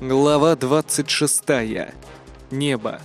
Глава 26. Небо.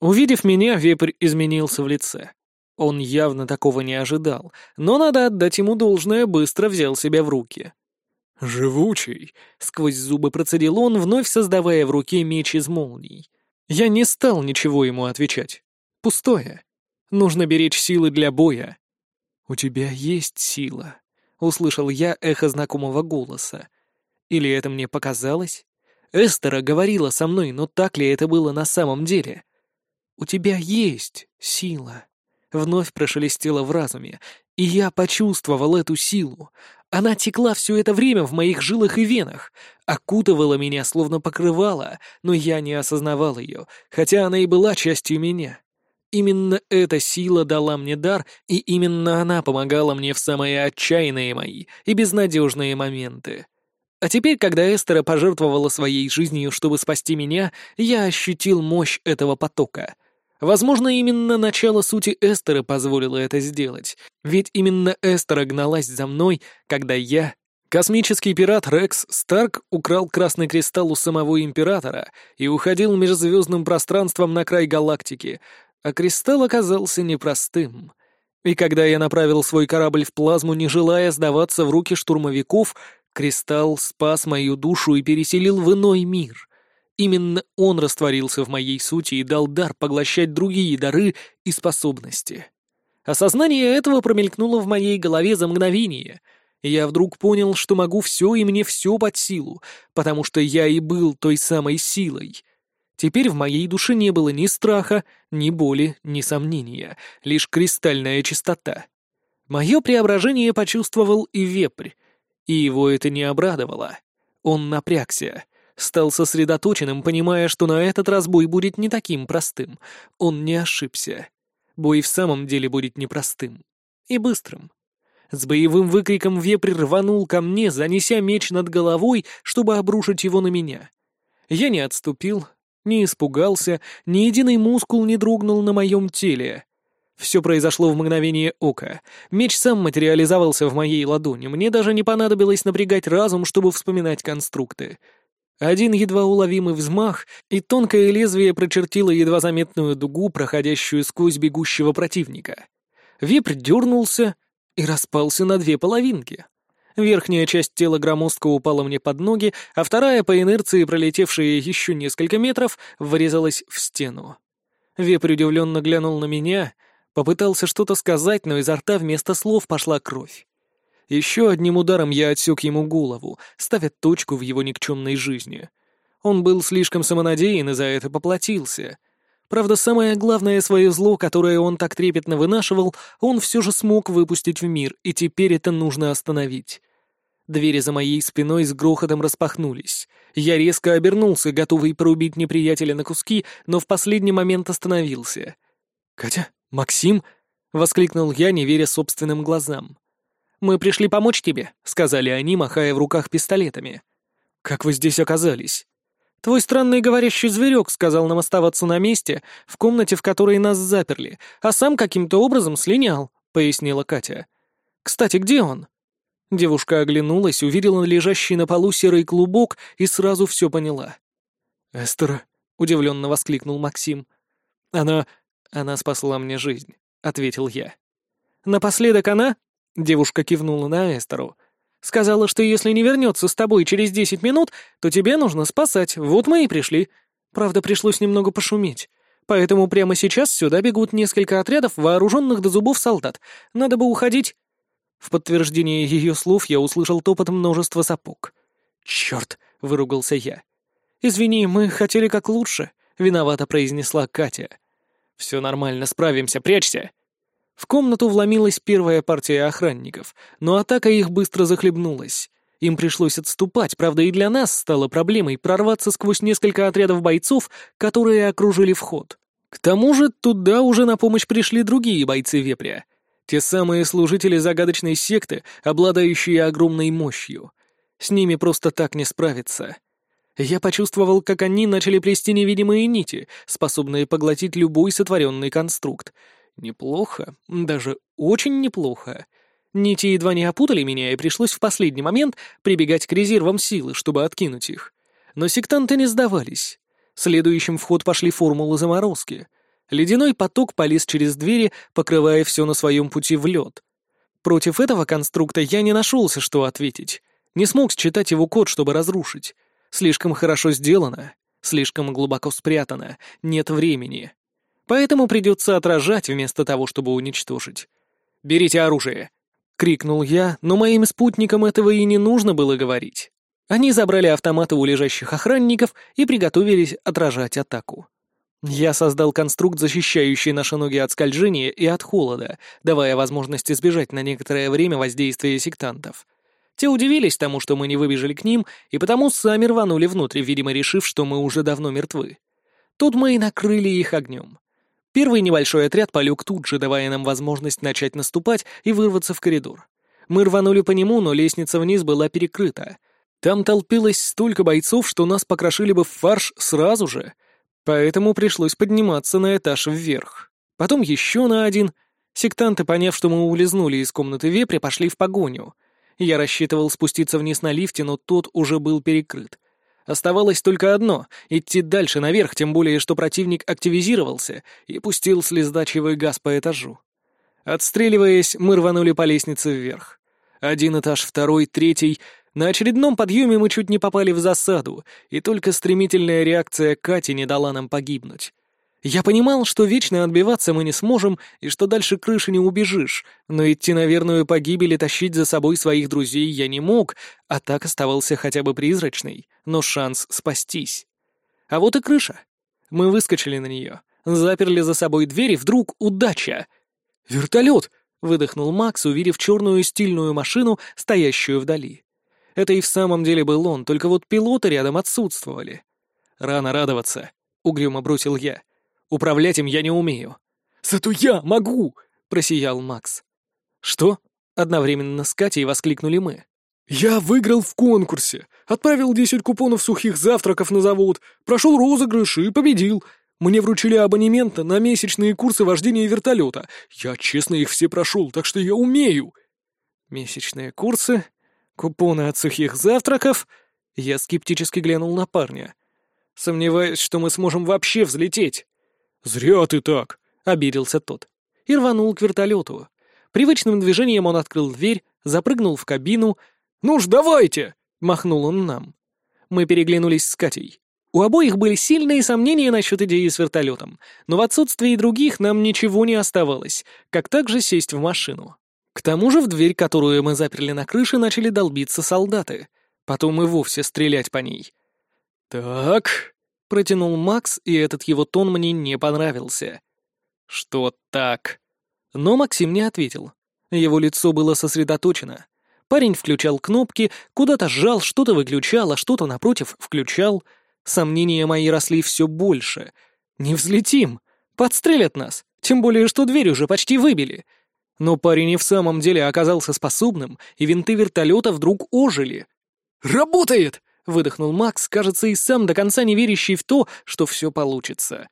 Увидев меня, вепрь изменился в лице. Он явно такого не ожидал, но надо отдать ему должное, быстро взял себя в руки. «Живучий!» — сквозь зубы процедил он, вновь создавая в руке меч из молний. Я не стал ничего ему отвечать. Пустое. Нужно беречь силы для боя. «У тебя есть сила», — услышал я эхо знакомого голоса. Или это мне показалось? Эстера говорила со мной, но так ли это было на самом деле? «У тебя есть сила», — вновь прошелестело в разуме, и я почувствовал эту силу. Она текла все это время в моих жилах и венах, окутывала меня, словно покрывала, но я не осознавал ее, хотя она и была частью меня. Именно эта сила дала мне дар, и именно она помогала мне в самые отчаянные мои и безнадежные моменты. А теперь, когда Эстера пожертвовала своей жизнью, чтобы спасти меня, я ощутил мощь этого потока. Возможно, именно начало сути Эстеры позволило это сделать, ведь именно Эстера гналась за мной, когда я, космический пират Рекс Старк, украл красный кристалл у самого Императора и уходил межзвездным пространством на край галактики, а кристалл оказался непростым. И когда я направил свой корабль в плазму, не желая сдаваться в руки штурмовиков, Кристалл спас мою душу и переселил в иной мир. Именно он растворился в моей сути и дал дар поглощать другие дары и способности. Осознание этого промелькнуло в моей голове за мгновение. Я вдруг понял, что могу все и мне все под силу, потому что я и был той самой силой. Теперь в моей душе не было ни страха, ни боли, ни сомнения, лишь кристальная чистота. Мое преображение почувствовал и вепрь, и его это не обрадовало. Он напрягся, стал сосредоточенным, понимая, что на этот раз бой будет не таким простым. Он не ошибся. Бой в самом деле будет непростым. И быстрым. С боевым выкриком вепрь рванул ко мне, занеся меч над головой, чтобы обрушить его на меня. Я не отступил, не испугался, ни единый мускул не дрогнул на моем теле. Все произошло в мгновение ока. Меч сам материализовался в моей ладони. Мне даже не понадобилось напрягать разум, чтобы вспоминать конструкты. Один едва уловимый взмах, и тонкое лезвие прочертило едва заметную дугу, проходящую сквозь бегущего противника. Вепрь дернулся и распался на две половинки. Верхняя часть тела громоздко упала мне под ноги, а вторая, по инерции пролетевшая еще несколько метров, врезалась в стену. Вепрь удивленно глянул на меня — Попытался что-то сказать, но изо рта вместо слов пошла кровь. Еще одним ударом я отсек ему голову, ставя точку в его никчемной жизни. Он был слишком самонадеян и за это поплатился. Правда, самое главное свое зло, которое он так трепетно вынашивал, он все же смог выпустить в мир, и теперь это нужно остановить. Двери за моей спиной с грохотом распахнулись. Я резко обернулся, готовый порубить неприятеля на куски, но в последний момент остановился. «Катя?» «Максим?» — воскликнул я, не веря собственным глазам. «Мы пришли помочь тебе», — сказали они, махая в руках пистолетами. «Как вы здесь оказались?» «Твой странный говорящий зверек сказал нам оставаться на месте, в комнате, в которой нас заперли, а сам каким-то образом слинял», — пояснила Катя. «Кстати, где он?» Девушка оглянулась, увидела лежащий на полу серый клубок и сразу все поняла. «Эстера», — удивленно воскликнул Максим. «Она «Она спасла мне жизнь», — ответил я. «Напоследок она...» — девушка кивнула на Эстеру. «Сказала, что если не вернется с тобой через десять минут, то тебе нужно спасать. Вот мы и пришли. Правда, пришлось немного пошуметь. Поэтому прямо сейчас сюда бегут несколько отрядов вооруженных до зубов солдат. Надо бы уходить». В подтверждение ее слов я услышал топот множества сапог. «Черт!» — выругался я. «Извини, мы хотели как лучше», — виновато произнесла Катя. «Все нормально, справимся, прячься!» В комнату вломилась первая партия охранников, но атака их быстро захлебнулась. Им пришлось отступать, правда, и для нас стало проблемой прорваться сквозь несколько отрядов бойцов, которые окружили вход. К тому же туда уже на помощь пришли другие бойцы Вепря. Те самые служители загадочной секты, обладающие огромной мощью. С ними просто так не справиться. Я почувствовал, как они начали плести невидимые нити, способные поглотить любой сотворенный конструкт. Неплохо, даже очень неплохо. Нити едва не опутали меня, и пришлось в последний момент прибегать к резервам силы, чтобы откинуть их. Но сектанты не сдавались. Следующим в ход пошли формулы заморозки. Ледяной поток полез через двери, покрывая все на своем пути в лед. Против этого конструкта я не нашелся, что ответить. Не смог считать его код, чтобы разрушить. Слишком хорошо сделано, слишком глубоко спрятано, нет времени. Поэтому придется отражать вместо того, чтобы уничтожить. «Берите оружие!» — крикнул я, но моим спутникам этого и не нужно было говорить. Они забрали автоматы у лежащих охранников и приготовились отражать атаку. Я создал конструкт, защищающий наши ноги от скольжения и от холода, давая возможность избежать на некоторое время воздействия сектантов. Те удивились тому, что мы не выбежали к ним, и потому сами рванули внутрь, видимо, решив, что мы уже давно мертвы. Тут мы и накрыли их огнем. Первый небольшой отряд полег тут же, давая нам возможность начать наступать и вырваться в коридор. Мы рванули по нему, но лестница вниз была перекрыта. Там толпилось столько бойцов, что нас покрошили бы в фарш сразу же, поэтому пришлось подниматься на этаж вверх. Потом еще на один. Сектанты, поняв, что мы улизнули из комнаты вепря, пошли в погоню. Я рассчитывал спуститься вниз на лифте, но тот уже был перекрыт. Оставалось только одно — идти дальше наверх, тем более, что противник активизировался и пустил слездачевый газ по этажу. Отстреливаясь, мы рванули по лестнице вверх. Один этаж, второй, третий. На очередном подъеме мы чуть не попали в засаду, и только стремительная реакция Кати не дала нам погибнуть. Я понимал, что вечно отбиваться мы не сможем, и что дальше крыши не убежишь, но идти на верную погибель и тащить за собой своих друзей я не мог, а так оставался хотя бы призрачный, но шанс спастись. А вот и крыша. Мы выскочили на нее, заперли за собой дверь, и вдруг удача! «Вертолет!» — выдохнул Макс, увидев черную стильную машину, стоящую вдали. Это и в самом деле был он, только вот пилоты рядом отсутствовали. «Рано радоваться», — угрюмо бросил я. Управлять им я не умею». «Зато я могу!» — просиял Макс. «Что?» — одновременно с Катей воскликнули мы. «Я выиграл в конкурсе, отправил десять купонов сухих завтраков на завод, прошел розыгрыш и победил. Мне вручили абонементы на месячные курсы вождения вертолета. Я честно их все прошел, так что я умею». «Месячные курсы? Купоны от сухих завтраков?» Я скептически глянул на парня. «Сомневаюсь, что мы сможем вообще взлететь». «Зря ты так!» — обиделся тот. И рванул к вертолету. Привычным движением он открыл дверь, запрыгнул в кабину. «Ну ж, давайте!» — махнул он нам. Мы переглянулись с Катей. У обоих были сильные сомнения насчет идеи с вертолетом, но в отсутствии других нам ничего не оставалось, как также сесть в машину. К тому же в дверь, которую мы заперли на крыше, начали долбиться солдаты. Потом и вовсе стрелять по ней. «Так», Протянул Макс, и этот его тон мне не понравился. «Что так?» Но Максим не ответил. Его лицо было сосредоточено. Парень включал кнопки, куда-то сжал, что-то выключал, а что-то, напротив, включал. Сомнения мои росли все больше. «Не взлетим! Подстрелят нас! Тем более, что дверь уже почти выбили!» Но парень и в самом деле оказался способным, и винты вертолета вдруг ожили. «Работает!» Выдохнул Макс, кажется, и сам до конца не верящий в то, что все получится.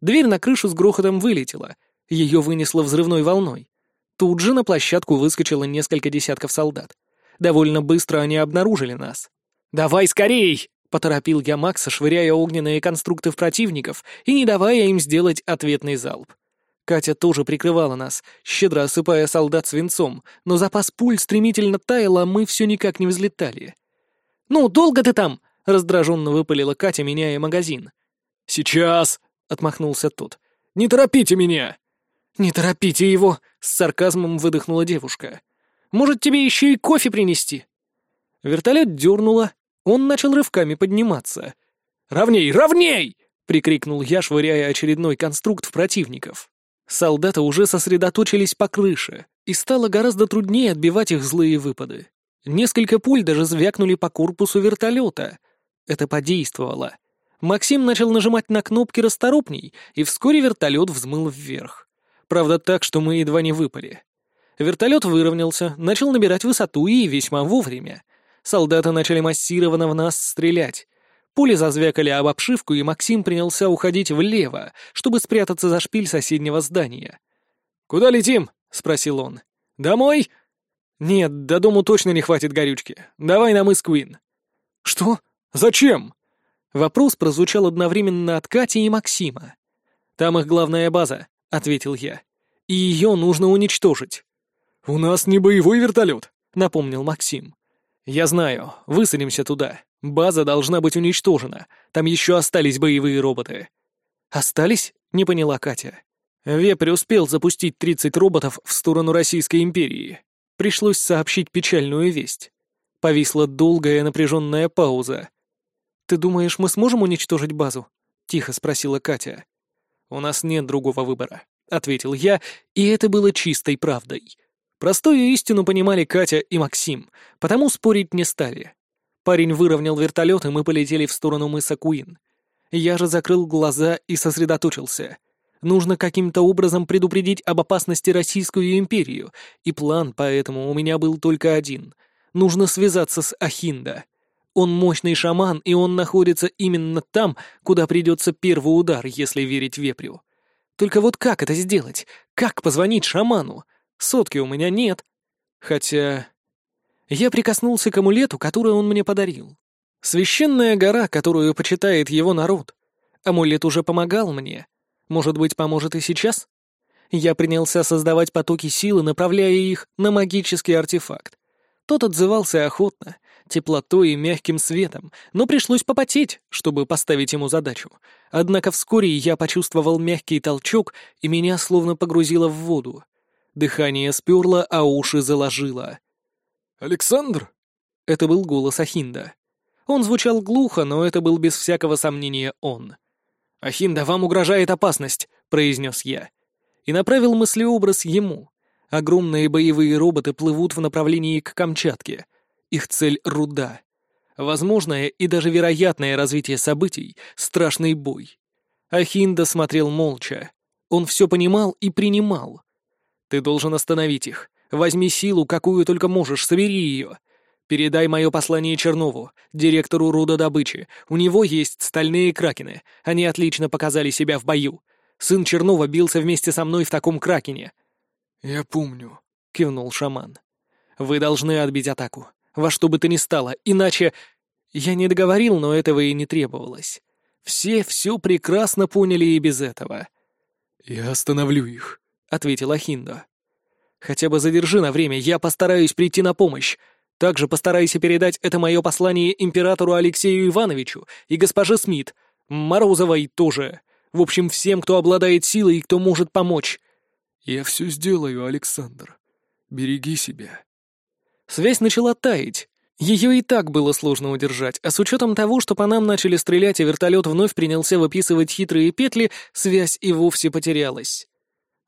Дверь на крышу с грохотом вылетела. Ее вынесло взрывной волной. Тут же на площадку выскочило несколько десятков солдат. Довольно быстро они обнаружили нас. «Давай скорей!» — поторопил я Макса, швыряя огненные конструкты в противников и не давая им сделать ответный залп. Катя тоже прикрывала нас, щедро осыпая солдат свинцом, но запас пуль стремительно таял, а мы все никак не взлетали. «Ну, долго ты там?» — раздраженно выпалила Катя, меняя магазин. «Сейчас!» — отмахнулся тот. «Не торопите меня!» «Не торопите его!» — с сарказмом выдохнула девушка. «Может, тебе еще и кофе принести?» Вертолет дернуло, он начал рывками подниматься. «Ровней, ровней!» — прикрикнул я, швыряя очередной конструкт в противников. Солдаты уже сосредоточились по крыше, и стало гораздо труднее отбивать их злые выпады. Несколько пуль даже звякнули по корпусу вертолета. Это подействовало. Максим начал нажимать на кнопки расторопней, и вскоре вертолет взмыл вверх. Правда, так, что мы едва не выпали. Вертолет выровнялся, начал набирать высоту и весьма вовремя. Солдаты начали массированно в нас стрелять. Пули зазвякали об обшивку, и Максим принялся уходить влево, чтобы спрятаться за шпиль соседнего здания. «Куда летим?» — спросил он. «Домой?» «Нет, до дому точно не хватит горючки. Давай на мыс Куин». «Что? Зачем?» Вопрос прозвучал одновременно от Кати и Максима. «Там их главная база», — ответил я. «И ее нужно уничтожить». «У нас не боевой вертолет», — напомнил Максим. «Я знаю. Высадимся туда. База должна быть уничтожена. Там еще остались боевые роботы». «Остались?» — не поняла Катя. Вепрь успел запустить 30 роботов в сторону Российской империи. Пришлось сообщить печальную весть. Повисла долгая напряженная пауза. «Ты думаешь, мы сможем уничтожить базу?» — тихо спросила Катя. «У нас нет другого выбора», — ответил я, и это было чистой правдой. Простую истину понимали Катя и Максим, потому спорить не стали. Парень выровнял вертолет, и мы полетели в сторону мыса Куин. Я же закрыл глаза и сосредоточился. Нужно каким-то образом предупредить об опасности Российскую империю, и план поэтому у меня был только один. Нужно связаться с Ахинда. Он мощный шаман, и он находится именно там, куда придется первый удар, если верить вепрю. Только вот как это сделать? Как позвонить шаману? Сотки у меня нет. Хотя... Я прикоснулся к амулету, который он мне подарил. Священная гора, которую почитает его народ. Амулет уже помогал мне. Может быть, поможет и сейчас? Я принялся создавать потоки силы, направляя их на магический артефакт. Тот отзывался охотно, теплотой и мягким светом, но пришлось попотеть, чтобы поставить ему задачу. Однако вскоре я почувствовал мягкий толчок, и меня словно погрузило в воду. Дыхание сперло, а уши заложило. «Александр?» Это был голос Ахинда. Он звучал глухо, но это был без всякого сомнения он. «Ахинда, вам угрожает опасность», — произнес я. И направил мыслеобраз ему. Огромные боевые роботы плывут в направлении к Камчатке — их цель — руда. Возможное и даже вероятное развитие событий — страшный бой. Ахинда смотрел молча. Он все понимал и принимал. «Ты должен остановить их. Возьми силу, какую только можешь, собери ее. Передай мое послание Чернову, директору рудодобычи. У него есть стальные кракены. Они отлично показали себя в бою. Сын Чернова бился вместе со мной в таком кракене». «Я помню», — кивнул шаман. «Вы должны отбить атаку во что бы то ни стало, иначе... Я не договорил, но этого и не требовалось. Все все прекрасно поняли и без этого. «Я остановлю их», — ответил Ахиндо. «Хотя бы задержи на время, я постараюсь прийти на помощь. Также постарайся передать это мое послание императору Алексею Ивановичу и госпоже Смит, Морозовой тоже. В общем, всем, кто обладает силой и кто может помочь». «Я все сделаю, Александр. Береги себя». Связь начала таять. Ее и так было сложно удержать, а с учетом того, что по нам начали стрелять, и вертолет вновь принялся выписывать хитрые петли, связь и вовсе потерялась.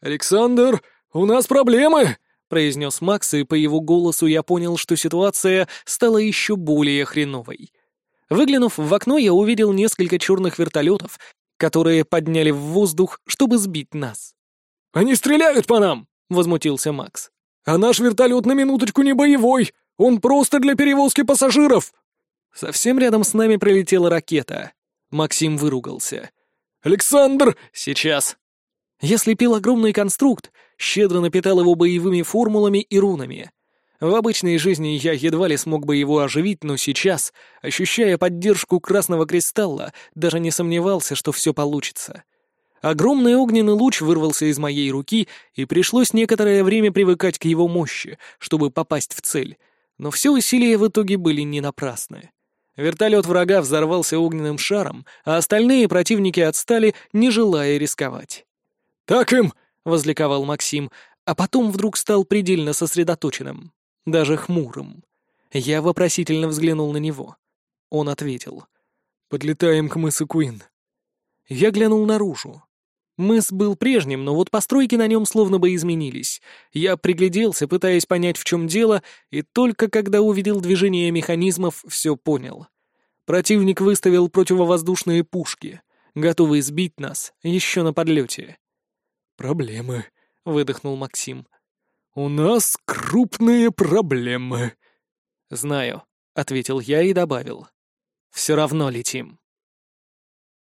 «Александр, у нас проблемы!» — произнес Макс, и по его голосу я понял, что ситуация стала еще более хреновой. Выглянув в окно, я увидел несколько черных вертолетов, которые подняли в воздух, чтобы сбить нас. «Они стреляют по нам!» — возмутился Макс. А наш вертолет на минуточку не боевой, он просто для перевозки пассажиров!» Совсем рядом с нами пролетела ракета. Максим выругался. «Александр, сейчас!» Я слепил огромный конструкт, щедро напитал его боевыми формулами и рунами. В обычной жизни я едва ли смог бы его оживить, но сейчас, ощущая поддержку Красного Кристалла, даже не сомневался, что все получится. Огромный огненный луч вырвался из моей руки, и пришлось некоторое время привыкать к его мощи, чтобы попасть в цель. Но все усилия в итоге были не напрасны. Вертолет врага взорвался огненным шаром, а остальные противники отстали, не желая рисковать. «Так им!» — возликовал Максим, а потом вдруг стал предельно сосредоточенным, даже хмурым. Я вопросительно взглянул на него. Он ответил. «Подлетаем к мысу Куин». Я глянул наружу. Мыс был прежним, но вот постройки на нем словно бы изменились. Я пригляделся, пытаясь понять, в чем дело, и только когда увидел движение механизмов, все понял. Противник выставил противовоздушные пушки, готовые сбить нас еще на подлете. «Проблемы», — выдохнул Максим. «У нас крупные проблемы». «Знаю», — ответил я и добавил. «Все равно летим».